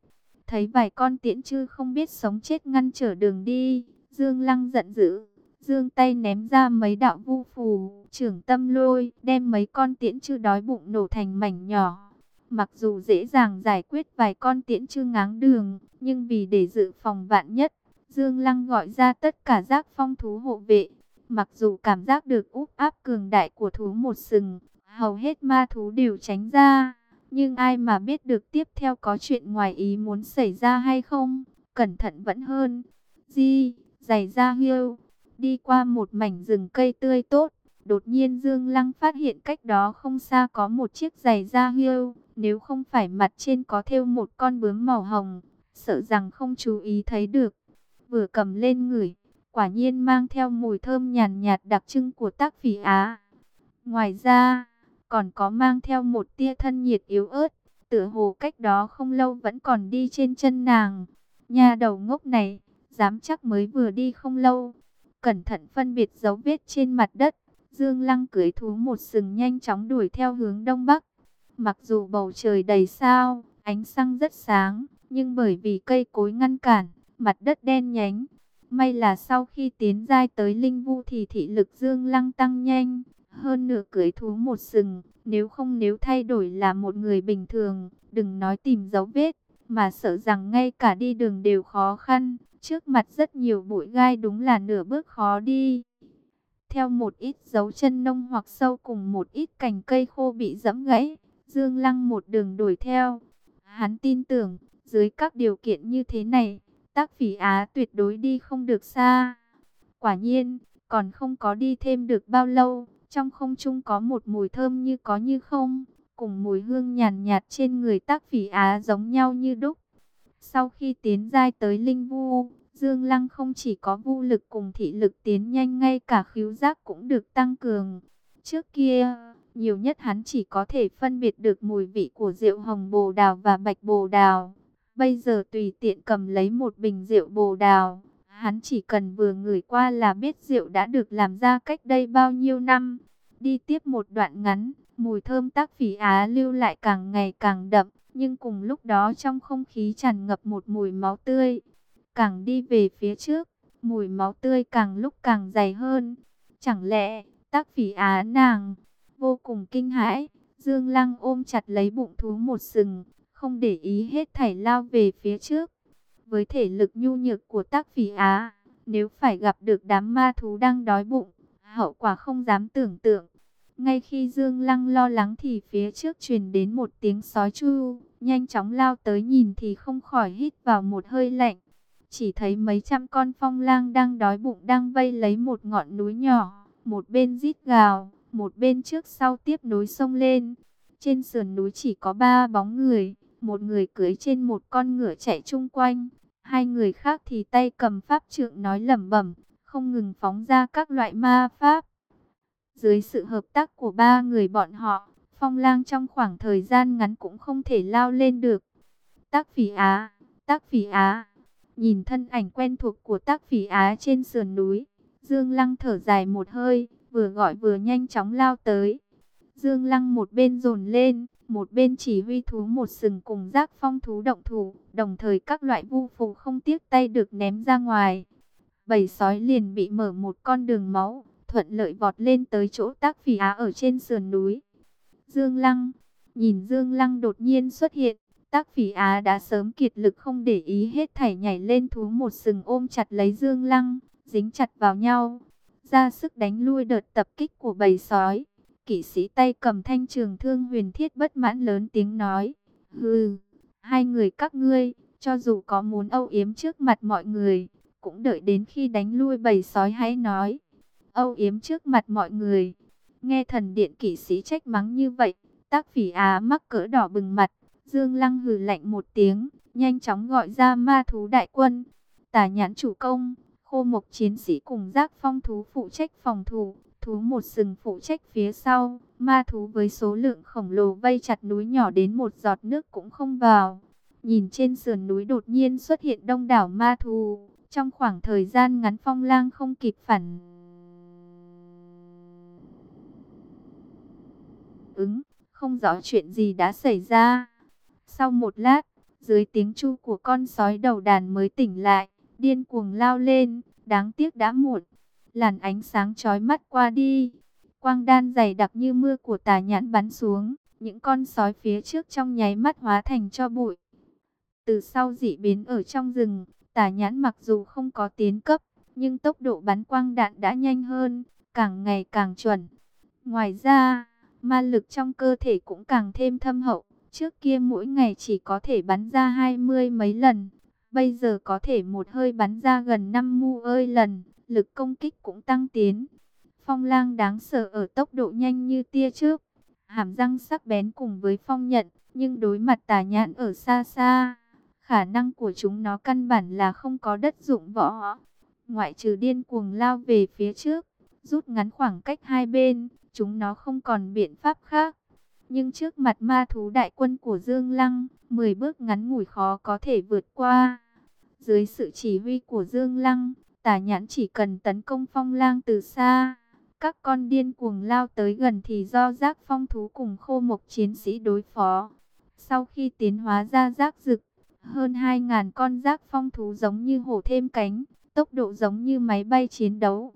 Thấy vài con tiễn chư không biết sống chết ngăn trở đường đi, Dương Lăng giận dữ. Dương tay ném ra mấy đạo vu phù, trưởng tâm lôi, đem mấy con tiễn chư đói bụng nổ thành mảnh nhỏ. Mặc dù dễ dàng giải quyết vài con tiễn chư ngáng đường, nhưng vì để dự phòng vạn nhất, Dương Lăng gọi ra tất cả giác phong thú hộ vệ, Mặc dù cảm giác được úp áp cường đại của thú một sừng, hầu hết ma thú đều tránh ra. Nhưng ai mà biết được tiếp theo có chuyện ngoài ý muốn xảy ra hay không, cẩn thận vẫn hơn. Di, giày da hiêu, đi qua một mảnh rừng cây tươi tốt. Đột nhiên Dương Lăng phát hiện cách đó không xa có một chiếc giày da hiêu. Nếu không phải mặt trên có thêu một con bướm màu hồng, sợ rằng không chú ý thấy được. Vừa cầm lên ngửi, quả nhiên mang theo mùi thơm nhàn nhạt đặc trưng của tác phỉ Á. Ngoài ra, còn có mang theo một tia thân nhiệt yếu ớt, tựa hồ cách đó không lâu vẫn còn đi trên chân nàng. Nhà đầu ngốc này, dám chắc mới vừa đi không lâu. Cẩn thận phân biệt dấu vết trên mặt đất, Dương Lăng cưới thú một sừng nhanh chóng đuổi theo hướng đông bắc. Mặc dù bầu trời đầy sao, ánh sáng rất sáng, nhưng bởi vì cây cối ngăn cản, mặt đất đen nhánh. May là sau khi tiến giai tới linh vu thì thị lực Dương Lăng tăng nhanh, hơn nửa cưới thú một sừng, nếu không nếu thay đổi là một người bình thường, đừng nói tìm dấu vết, mà sợ rằng ngay cả đi đường đều khó khăn, trước mặt rất nhiều bụi gai đúng là nửa bước khó đi. Theo một ít dấu chân nông hoặc sâu cùng một ít cành cây khô bị dẫm gãy, Dương Lăng một đường đuổi theo. Hắn tin tưởng, dưới các điều kiện như thế này, tác phỉ Á tuyệt đối đi không được xa. Quả nhiên, còn không có đi thêm được bao lâu, trong không trung có một mùi thơm như có như không, cùng mùi hương nhàn nhạt, trên người tác phỉ Á giống nhau như đúc. Sau khi tiến giai tới linh vu, Dương Lăng không chỉ có vu lực cùng thị lực tiến nhanh ngay cả khíu giác cũng được tăng cường. Trước kia, nhiều nhất hắn chỉ có thể phân biệt được mùi vị của rượu hồng bồ đào và bạch bồ đào. Bây giờ tùy tiện cầm lấy một bình rượu bồ đào, hắn chỉ cần vừa ngửi qua là biết rượu đã được làm ra cách đây bao nhiêu năm. Đi tiếp một đoạn ngắn, mùi thơm tác phỉ Á lưu lại càng ngày càng đậm, nhưng cùng lúc đó trong không khí tràn ngập một mùi máu tươi. Càng đi về phía trước, mùi máu tươi càng lúc càng dày hơn. Chẳng lẽ, tác phỉ Á nàng, vô cùng kinh hãi, Dương Lăng ôm chặt lấy bụng thú một sừng, không để ý hết thảy lao về phía trước. Với thể lực nhu nhược của tác phỉ Á, nếu phải gặp được đám ma thú đang đói bụng, hậu quả không dám tưởng tượng. Ngay khi Dương Lăng lo lắng thì phía trước truyền đến một tiếng sói chu, nhanh chóng lao tới nhìn thì không khỏi hít vào một hơi lạnh. Chỉ thấy mấy trăm con phong lang đang đói bụng đang vây lấy một ngọn núi nhỏ, một bên rít gào, một bên trước sau tiếp nối sông lên. Trên sườn núi chỉ có ba bóng người, một người cưới trên một con ngựa chạy chung quanh, hai người khác thì tay cầm pháp trượng nói lẩm bẩm, không ngừng phóng ra các loại ma pháp. Dưới sự hợp tác của ba người bọn họ, phong lang trong khoảng thời gian ngắn cũng không thể lao lên được. Tác phỉ Á, tác phỉ Á, nhìn thân ảnh quen thuộc của tác phỉ Á trên sườn núi, Dương Lăng thở dài một hơi, vừa gọi vừa nhanh chóng lao tới. Dương Lăng một bên dồn lên, một bên chỉ huy thú một sừng cùng giác phong thú động thủ, đồng thời các loại vu phù không tiếc tay được ném ra ngoài. Bầy sói liền bị mở một con đường máu, thuận lợi vọt lên tới chỗ tác phỉ á ở trên sườn núi. Dương Lăng, nhìn Dương Lăng đột nhiên xuất hiện, tác phỉ á đã sớm kiệt lực không để ý hết thảy nhảy lên thú một sừng ôm chặt lấy Dương Lăng, dính chặt vào nhau, ra sức đánh lui đợt tập kích của bầy sói. Kỵ sĩ tay cầm thanh trường thương huyền thiết bất mãn lớn tiếng nói, hừ, hai người các ngươi, cho dù có muốn âu yếm trước mặt mọi người, cũng đợi đến khi đánh lui bầy sói hãy nói âu yếm trước mặt mọi người. Nghe thần điện kỵ sĩ trách mắng như vậy, tác phỉ á mắc cỡ đỏ bừng mặt, Dương Lăng hừ lạnh một tiếng, nhanh chóng gọi ra ma thú đại quân. Tả nhãn chủ công, khô mộc chiến sĩ cùng giác phong thú phụ trách phòng thủ, thú một sừng phụ trách phía sau, ma thú với số lượng khổng lồ vây chặt núi nhỏ đến một giọt nước cũng không vào. Nhìn trên sườn núi đột nhiên xuất hiện đông đảo ma thú, trong khoảng thời gian ngắn phong lang không kịp phản ứng, không rõ chuyện gì đã xảy ra. Sau một lát, dưới tiếng chu của con sói đầu đàn mới tỉnh lại, điên cuồng lao lên, đáng tiếc đã muộn. Làn ánh sáng chói mắt qua đi, quang đan dày đặc như mưa của tà nhãn bắn xuống, những con sói phía trước trong nháy mắt hóa thành cho bụi. Từ sau dị biến ở trong rừng, tà nhãn mặc dù không có tiến cấp, nhưng tốc độ bắn quang đạn đã nhanh hơn, càng ngày càng chuẩn. Ngoài ra, ma lực trong cơ thể cũng càng thêm thâm hậu. Trước kia mỗi ngày chỉ có thể bắn ra hai mươi mấy lần, bây giờ có thể một hơi bắn ra gần năm mu ơi lần, lực công kích cũng tăng tiến. Phong lang đáng sợ ở tốc độ nhanh như tia trước, hàm răng sắc bén cùng với phong nhận, nhưng đối mặt tà nhãn ở xa xa, khả năng của chúng nó căn bản là không có đất dụng võ. Ngoại trừ điên cuồng lao về phía trước, rút ngắn khoảng cách hai bên, chúng nó không còn biện pháp khác. Nhưng trước mặt ma thú đại quân của Dương Lăng, 10 bước ngắn ngủi khó có thể vượt qua. Dưới sự chỉ huy của Dương Lăng, tả nhãn chỉ cần tấn công phong lang từ xa. Các con điên cuồng lao tới gần thì do giác phong thú cùng khô mộc chiến sĩ đối phó. Sau khi tiến hóa ra giác rực, hơn 2.000 con giác phong thú giống như hổ thêm cánh, tốc độ giống như máy bay chiến đấu.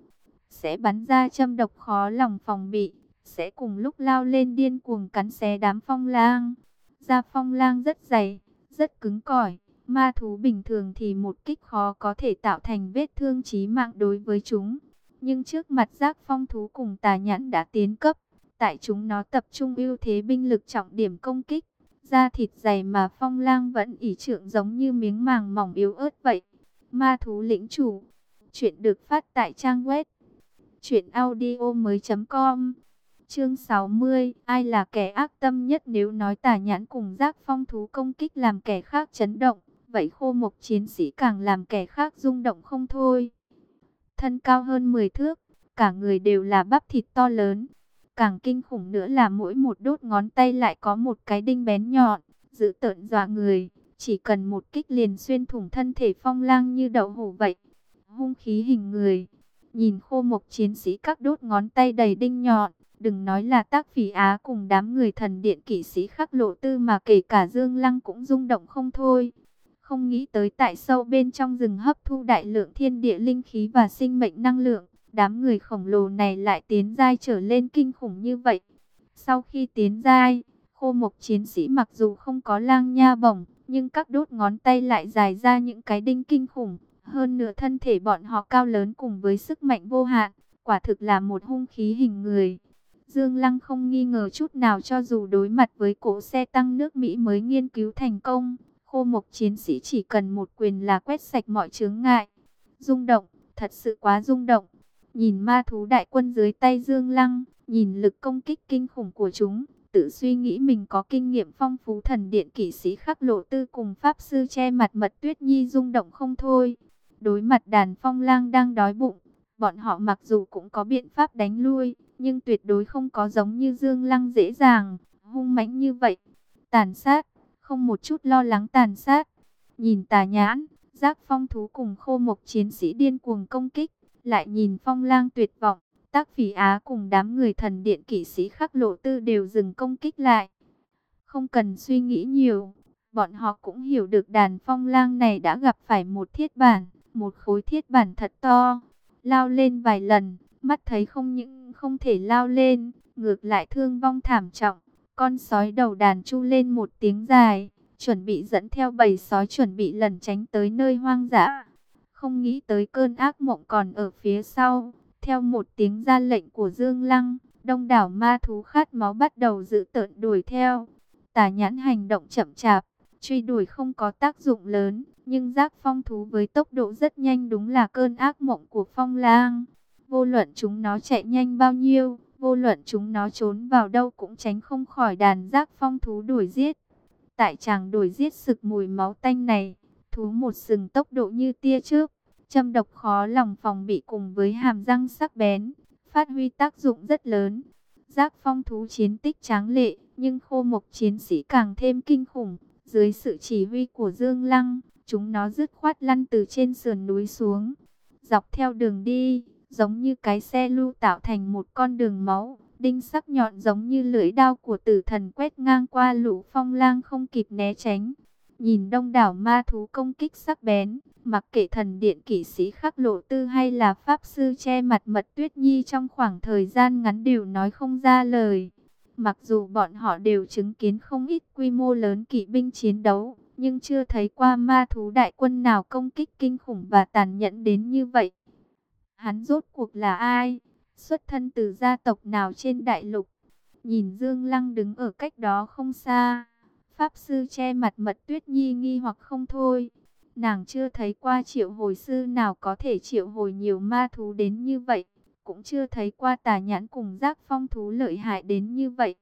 Sẽ bắn ra châm độc khó lòng phòng bị, sẽ cùng lúc lao lên điên cuồng cắn xé đám phong lang. Da phong lang rất dày, rất cứng cỏi. Ma thú bình thường thì một kích khó có thể tạo thành vết thương chí mạng đối với chúng. Nhưng trước mặt giác phong thú cùng tà nhãn đã tiến cấp, tại chúng nó tập trung ưu thế binh lực trọng điểm công kích. Da thịt dày mà phong lang vẫn ỉ trượng giống như miếng màng mỏng yếu ớt vậy. Ma thú lĩnh chủ. Chuyện được phát tại trang web. Chuyện audio mới com. Chương 60. Ai là kẻ ác tâm nhất nếu nói tà nhãn cùng giác phong thú công kích làm kẻ khác chấn động. Vậy khô mộc chiến sĩ càng làm kẻ khác rung động không thôi. Thân cao hơn 10 thước. Cả người đều là bắp thịt to lớn Càng kinh khủng nữa là mỗi một đốt ngón tay lại có một cái đinh bén nhọn, giữ tợn dọa người. Chỉ cần một kích liền xuyên thủng thân thể phong lang như đậu hổ vậy. Hung khí hình người. Nhìn khô mộc chiến sĩ các đốt ngón tay đầy đinh nhọn. Đừng nói là tác phỉ á cùng đám người thần điện kỵ sĩ khắc lộ tư mà kể cả Dương Lăng cũng rung động không thôi. Không nghĩ tới tại sâu bên trong rừng hấp thu đại lượng thiên địa linh khí và sinh mệnh năng lượng đám người khổng lồ này lại tiến giai trở lên kinh khủng như vậy. Sau khi tiến giai, khô mộc chiến sĩ mặc dù không có lang nha bổng, nhưng các đốt ngón tay lại dài ra những cái đinh kinh khủng. Hơn nửa thân thể bọn họ cao lớn cùng với sức mạnh vô hạn, quả thực là một hung khí hình người. Dương Lăng không nghi ngờ chút nào cho dù đối mặt với cỗ xe tăng nước Mỹ mới nghiên cứu thành công, khô mộc chiến sĩ chỉ cần một quyền là quét sạch mọi chướng ngại. Rung động, thật sự quá rung động. Nhìn ma thú đại quân dưới tay Dương Lăng, nhìn lực công kích kinh khủng của chúng, tự suy nghĩ mình có kinh nghiệm phong phú thần điện kỵ sĩ khắc lộ tư cùng pháp sư che mặt mật tuyết nhi rung động không thôi. Đối mặt đàn phong lang đang đói bụng, bọn họ mặc dù cũng có biện pháp đánh lui, nhưng tuyệt đối không có giống như Dương Lăng dễ dàng, hung mãnh như vậy. Tàn sát, không một chút lo lắng tàn sát. Nhìn tà nhãn, giác phong thú cùng khô mộc chiến sĩ điên cuồng công kích lại nhìn phong lang tuyệt vọng, tác phỉ á cùng đám người thần điện kỵ sĩ khắc lộ tư đều dừng công kích lại. Không cần suy nghĩ nhiều, bọn họ cũng hiểu được đàn phong lang này đã gặp phải một thiết bản, một khối thiết bản thật to. Lao lên vài lần, mắt thấy không những không thể lao lên, ngược lại thương vong thảm trọng. Con sói đầu đàn chu lên một tiếng dài, chuẩn bị dẫn theo bầy sói chuẩn bị lẩn tránh tới nơi hoang dã. Không nghĩ tới cơn ác mộng còn ở phía sau. Theo một tiếng ra lệnh của Dương Lăng, đông đảo ma thú khát máu bắt đầu dự tợn đuổi theo. Tả nhãn hành động chậm chạp, truy đuổi không có tác dụng lớn, nhưng giác phong thú với tốc độ rất nhanh đúng là cơn ác mộng của phong lang. Vô luận chúng nó chạy nhanh bao nhiêu, vô luận chúng nó trốn vào đâu cũng tránh không khỏi đàn giác phong thú đuổi giết. Tại chàng đuổi giết sực mùi máu tanh này, thú một sừng tốc độ như tia trước, châm độc khó lòng phòng bị cùng với hàm răng sắc bén, phát huy tác dụng rất lớn. Giác phong thú chiến tích tráng lệ, nhưng khô mộc chiến sĩ càng thêm kinh khủng. Dưới sự chỉ huy của Dương Lăng, chúng nó dứt khoát lăn từ trên sườn núi xuống. Dọc theo đường đi, giống như cái xe lưu tạo thành một con đường máu. Đinh sắc nhọn giống như lưỡi đao của tử thần quét ngang qua lũ phong lang không kịp né tránh. Nhìn đông đảo ma thú công kích sắc bén, mặc kệ thần điện kỵ sĩ khắc lộ tư hay là pháp sư che mặt mật tuyết nhi trong khoảng thời gian ngắn đều nói không ra lời. Mặc dù bọn họ đều chứng kiến không ít quy mô lớn kỵ binh chiến đấu, nhưng chưa thấy qua ma thú đại quân nào công kích kinh khủng và tàn nhẫn đến như vậy. Hắn rốt cuộc là ai? Xuất thân từ gia tộc nào trên đại lục? Nhìn Dương Lăng đứng ở cách đó không xa Pháp sư che mặt mật tuyết nhi nghi hoặc không thôi. Nàng chưa thấy qua triệu hồi sư nào có thể triệu hồi nhiều ma thú đến như vậy. Cũng chưa thấy qua tà nhãn cùng giác phong thú lợi hại đến như vậy.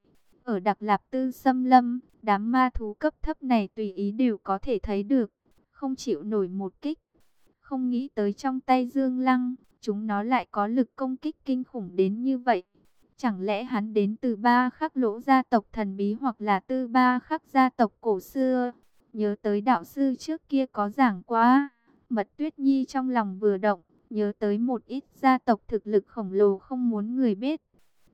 Ở Đặc Lạp Tư Xâm Lâm, đám ma thú cấp thấp này tùy ý đều có thể thấy được. Không chịu nổi một kích. Không nghĩ tới trong tay Dương Lăng, chúng nó lại có lực công kích kinh khủng đến như vậy. Chẳng lẽ hắn đến từ ba khắc lỗ gia tộc thần bí hoặc là tư ba khắc gia tộc cổ xưa? Nhớ tới đạo sư trước kia có giảng quá. Mật tuyết nhi trong lòng vừa động, nhớ tới một ít gia tộc thực lực khổng lồ không muốn người biết.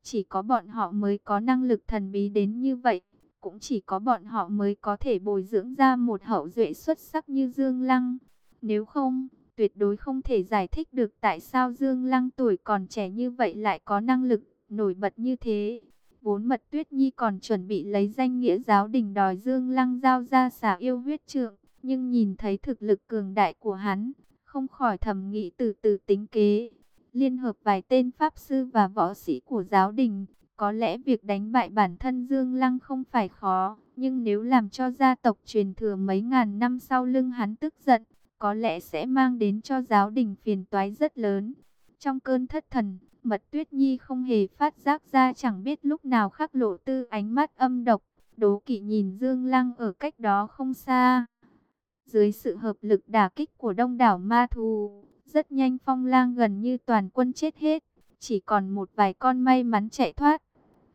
Chỉ có bọn họ mới có năng lực thần bí đến như vậy. Cũng chỉ có bọn họ mới có thể bồi dưỡng ra một hậu duệ xuất sắc như Dương Lăng. Nếu không, tuyệt đối không thể giải thích được tại sao Dương Lăng tuổi còn trẻ như vậy lại có năng lực nổi bật như thế. Vốn mật tuyết nhi còn chuẩn bị lấy danh nghĩa giáo đình đòi Dương Lăng giao ra xả yêu huyết trượng, nhưng nhìn thấy thực lực cường đại của hắn, không khỏi thầm nghĩ từ từ tính kế. Liên hợp vài tên pháp sư và võ sĩ của giáo đình, có lẽ việc đánh bại bản thân Dương Lăng không phải khó, nhưng nếu làm cho gia tộc truyền thừa mấy ngàn năm sau lưng hắn tức giận, có lẽ sẽ mang đến cho giáo đình phiền toái rất lớn. Trong cơn thất thần, Mật Tuyết Nhi không hề phát giác ra chẳng biết lúc nào khắc lộ tư ánh mắt âm độc, đố kỵ nhìn Dương Lăng ở cách đó không xa. Dưới sự hợp lực đả kích của đông đảo ma thù, rất nhanh phong lang gần như toàn quân chết hết, chỉ còn một vài con may mắn chạy thoát.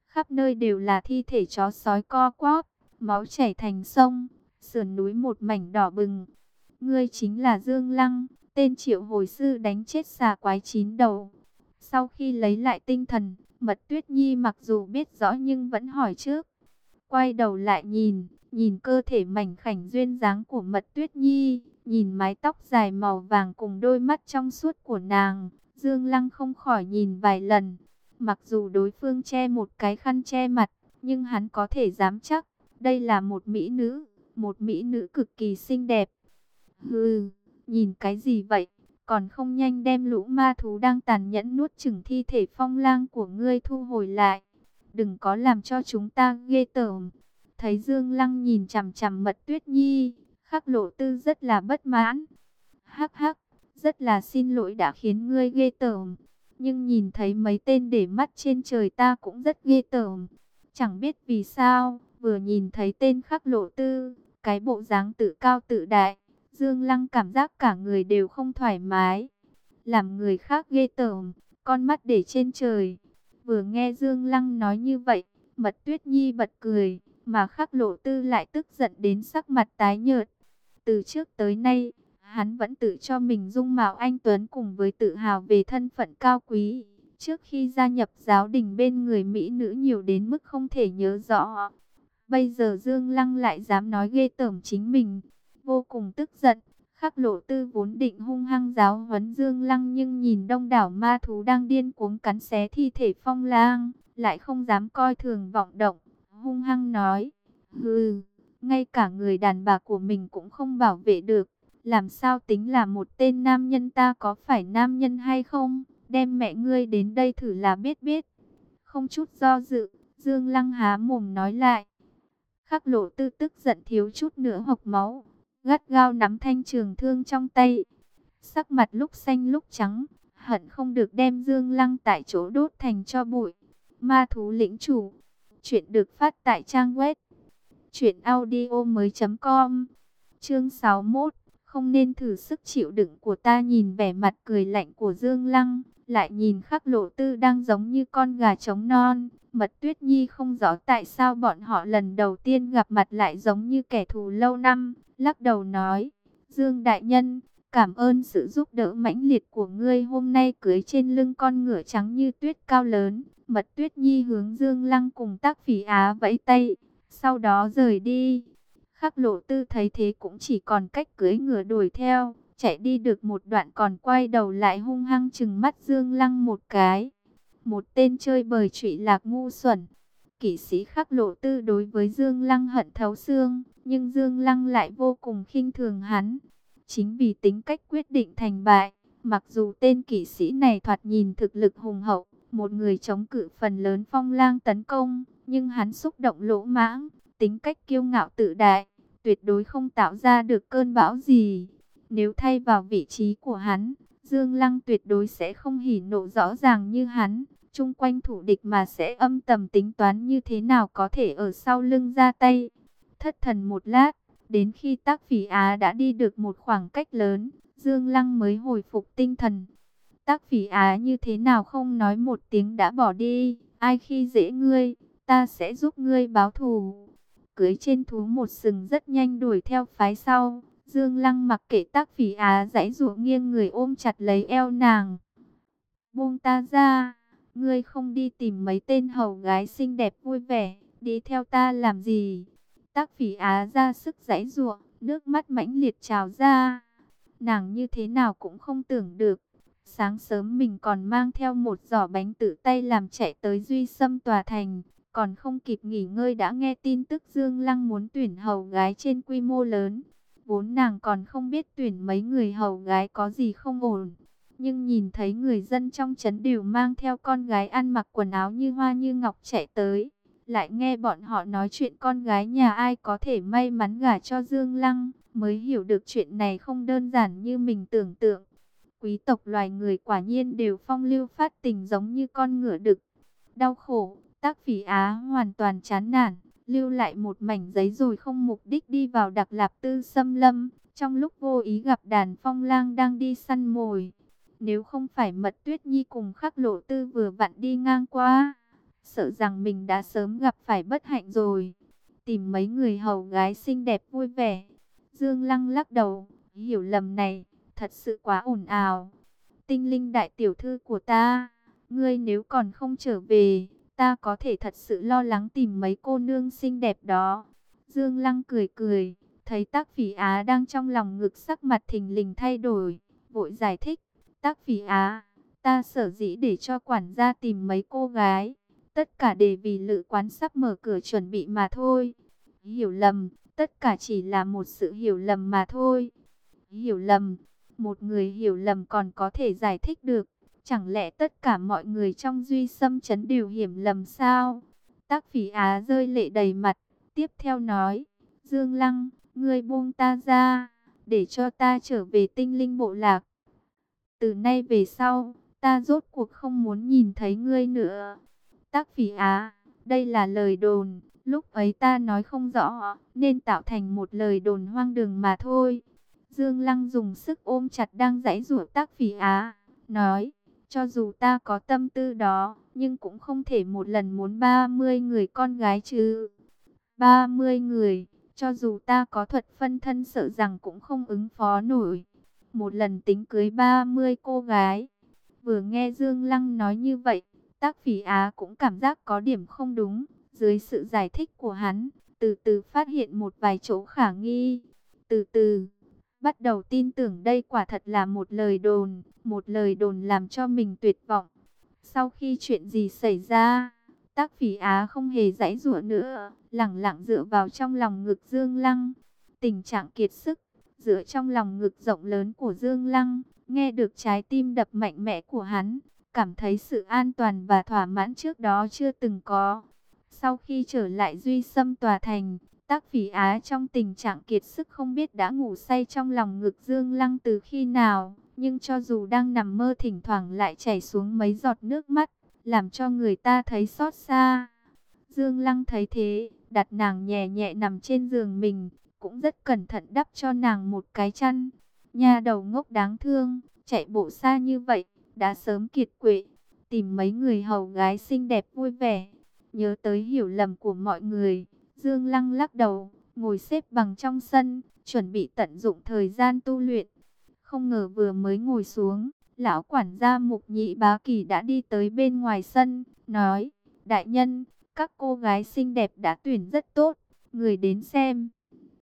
Khắp nơi đều là thi thể chó sói co quóp, máu chảy thành sông, sườn núi một mảnh đỏ bừng. Ngươi chính là Dương Lăng, tên triệu hồi sư đánh chết xà quái chín đầu. Sau khi lấy lại tinh thần, Mật Tuyết Nhi mặc dù biết rõ nhưng vẫn hỏi trước. Quay đầu lại nhìn, nhìn cơ thể mảnh khảnh duyên dáng của Mật Tuyết Nhi, nhìn mái tóc dài màu vàng cùng đôi mắt trong suốt của nàng, Dương Lăng không khỏi nhìn vài lần. Mặc dù đối phương che một cái khăn che mặt, nhưng hắn có thể dám chắc, đây là một mỹ nữ, một mỹ nữ cực kỳ xinh đẹp. Hừ, nhìn cái gì vậy? Còn không nhanh đem lũ ma thú đang tàn nhẫn nuốt chửng thi thể phong lang của ngươi thu hồi lại. Đừng có làm cho chúng ta ghê tởm. Thấy Dương Lăng nhìn chằm chằm mật tuyết nhi, khắc lộ tư rất là bất mãn. Hắc hắc, rất là xin lỗi đã khiến ngươi ghê tởm. Nhưng nhìn thấy mấy tên để mắt trên trời ta cũng rất ghê tởm. Chẳng biết vì sao, vừa nhìn thấy tên khắc lộ tư, cái bộ dáng tự cao tự đại Dương Lăng cảm giác cả người đều không thoải mái. Làm người khác ghê tởm, con mắt để trên trời. Vừa nghe Dương Lăng nói như vậy, Mật Tuyết Nhi bật cười, mà khắc lộ tư lại tức giận đến sắc mặt tái nhợt. Từ trước tới nay, hắn vẫn tự cho mình dung mạo anh Tuấn cùng với tự hào về thân phận cao quý. Trước khi gia nhập giáo đình bên người Mỹ nữ nhiều đến mức không thể nhớ rõ. Bây giờ Dương Lăng lại dám nói ghê tởm chính mình vô cùng tức giận. Khắc lộ tư vốn định hung hăng giáo huấn Dương Lăng nhưng nhìn đông đảo ma thú đang điên cuống cắn xé thi thể phong lang, lại không dám coi thường vọng động, hung hăng nói, hừ, ngay cả người đàn bà của mình cũng không bảo vệ được, làm sao tính là một tên nam nhân ta có phải nam nhân hay không, đem mẹ ngươi đến đây thử là biết biết. Không chút do dự, Dương Lăng há mồm nói lại. Khắc lộ tư tức giận thiếu chút nữa hộc máu, gắt gao nắm thanh trường thương trong tay. Sắc mặt lúc xanh lúc trắng, hận không được đem Dương Lăng tại chỗ đốt thành cho bụi. Ma thú lĩnh chủ, chuyện được phát tại trang web truyệnaudiomoi.com. Chương 61, không nên thử sức chịu đựng của ta nhìn vẻ mặt cười lạnh của Dương Lăng, lại nhìn Khắc Lộ Tư đang giống như con gà trống non. Mật Tuyết Nhi không rõ tại sao bọn họ lần đầu tiên gặp mặt lại giống như kẻ thù lâu năm, lắc đầu nói, Dương Đại Nhân, cảm ơn sự giúp đỡ mãnh liệt của ngươi hôm nay cưới trên lưng con ngựa trắng như tuyết cao lớn. Mật Tuyết Nhi hướng Dương Lăng cùng tác phỉ á vẫy tay, sau đó rời đi. Khắc lộ tư thấy thế cũng chỉ còn cách cưới ngựa đuổi theo, chạy đi được một đoạn còn quay đầu lại hung hăng chừng mắt Dương Lăng một cái. Một tên chơi bời trụy lạc ngu xuẩn. Kỷ sĩ khắc lộ tư đối với Dương Lăng hận thấu xương, nhưng Dương Lăng lại vô cùng khinh thường hắn. Chính vì tính cách quyết định thành bại, mặc dù tên kỵ sĩ này thoạt nhìn thực lực hùng hậu, một người chống cự phần lớn phong lang tấn công, nhưng hắn xúc động lỗ mãng, tính cách kiêu ngạo tự đại, tuyệt đối không tạo ra được cơn bão gì. Nếu thay vào vị trí của hắn, Dương Lăng tuyệt đối sẽ không hỉ nộ rõ ràng như hắn, chung quanh thủ địch mà sẽ âm tầm tính toán như thế nào có thể ở sau lưng ra tay. Thất thần một lát, đến khi tác phỉ Á đã đi được một khoảng cách lớn, Dương Lăng mới hồi phục tinh thần. Tác phỉ Á như thế nào không nói một tiếng đã bỏ đi, ai khi dễ ngươi, ta sẽ giúp ngươi báo thù. Cưới trên thú một sừng rất nhanh đuổi theo phái sau. Dương Lăng mặc kệ tác phỉ á dãy rủa nghiêng người ôm chặt lấy eo nàng. Buông ta ra, ngươi không đi tìm mấy tên hầu gái xinh đẹp vui vẻ, đi theo ta làm gì? Tác phỉ á ra sức dãy rủa, nước mắt mãnh liệt trào ra. Nàng như thế nào cũng không tưởng được, Sáng sớm mình còn mang theo một giỏ bánh tự tay làm chạy tới Duy Sâm Tòa Thành. Còn không kịp nghỉ ngơi đã nghe tin tức Dương Lăng muốn tuyển hầu gái trên quy mô lớn. Vốn nàng còn không biết tuyển mấy người hầu gái có gì không ổn. Nhưng nhìn thấy người dân trong trấn đều mang theo con gái ăn mặc quần áo như hoa như ngọc chạy tới. Lại nghe bọn họ nói chuyện con gái nhà ai có thể may mắn gả cho Dương Lăng. Mới hiểu được chuyện này không đơn giản như mình tưởng tượng. Quý tộc loài người quả nhiên đều phong lưu phát tình giống như con ngựa đực. Đau khổ, tác phỉ Á hoàn toàn chán nản, lưu lại một mảnh giấy rồi không mục đích đi vào đặc lạp tư xâm lâm. Trong lúc vô ý gặp đàn phong lang đang đi săn mồi. Nếu không phải mật tuyết nhi cùng khắc lộ tư vừa vặn đi ngang qua, sợ rằng mình đã sớm gặp phải bất hạnh rồi. Tìm mấy người hầu gái xinh đẹp vui vẻ. Dương Lăng lắc đầu, hiểu lầm này thật sự quá ồn ào. Tinh linh đại tiểu thư của ta, ngươi nếu còn không trở về, ta có thể thật sự lo lắng tìm mấy cô nương xinh đẹp đó. Dương Lăng cười cười, thấy tác phỉ Á đang trong lòng ngực sắc mặt thình lình thay đổi, vội giải thích. Tác phỉ Á, ta sở dĩ để cho quản gia tìm mấy cô gái, tất cả để vì lự quán sắp mở cửa chuẩn bị mà thôi. Hiểu lầm, tất cả chỉ là một sự hiểu lầm mà thôi. Hiểu lầm, một người hiểu lầm còn có thể giải thích được. Chẳng lẽ tất cả mọi người trong duy xâm chấn đều hiểm lầm sao? Tác phỉ á rơi lệ đầy mặt. Tiếp theo nói, Dương Lăng, ngươi buông ta ra, để cho ta trở về tinh linh bộ lạc. Từ nay về sau, ta rốt cuộc không muốn nhìn thấy ngươi nữa. Tác phỉ á, đây là lời đồn, lúc ấy ta nói không rõ, nên tạo thành một lời đồn hoang đường mà thôi. Dương Lăng dùng sức ôm chặt đang giãy rủa tác phỉ á, nói, cho dù ta có tâm tư đó, nhưng cũng không thể một lần muốn 30 người con gái chứ. 30 người, cho dù ta có thuật phân thân sợ rằng cũng không ứng phó nổi. Một lần tính cưới 30 cô gái. Vừa nghe Dương Lăng nói như vậy, tác phỉ á cũng cảm giác có điểm không đúng. Dưới sự giải thích của hắn, từ từ phát hiện một vài chỗ khả nghi. Từ từ bắt đầu tin tưởng đây quả thật là một lời đồn, một lời đồn làm cho mình tuyệt vọng. Sau khi chuyện gì xảy ra, tác phỉ Á không hề giãy giụa nữa, lặng lặng dựa vào trong lòng ngực Dương Lăng. Tình trạng kiệt sức, dựa trong lòng ngực rộng lớn của Dương Lăng, nghe được trái tim đập mạnh mẽ của hắn, cảm thấy sự an toàn và thỏa mãn trước đó chưa từng có. Sau khi trở lại Duy xâm Tòa Thành, Tác phỉ á trong tình trạng kiệt sức không biết đã ngủ say trong lòng ngực Dương Lăng từ khi nào, nhưng cho dù đang nằm mơ thỉnh thoảng lại chảy xuống mấy giọt nước mắt, làm cho người ta thấy xót xa. Dương Lăng thấy thế, đặt nàng nhẹ nhẹ nằm trên giường mình, cũng rất cẩn thận đắp cho nàng một cái chăn. Nhà đầu ngốc đáng thương, chạy bộ xa như vậy, đã sớm kiệt quệ, tìm mấy người hầu gái xinh đẹp vui vẻ, nhớ tới hiểu lầm của mọi người Dương Lăng lắc đầu, ngồi xếp bằng trong sân, chuẩn bị tận dụng thời gian tu luyện. Không ngờ vừa mới ngồi xuống, lão quản gia mục nhị bá kỳ đã đi tới bên ngoài sân, nói, đại nhân, các cô gái xinh đẹp đã tuyển rất tốt, người đến xem.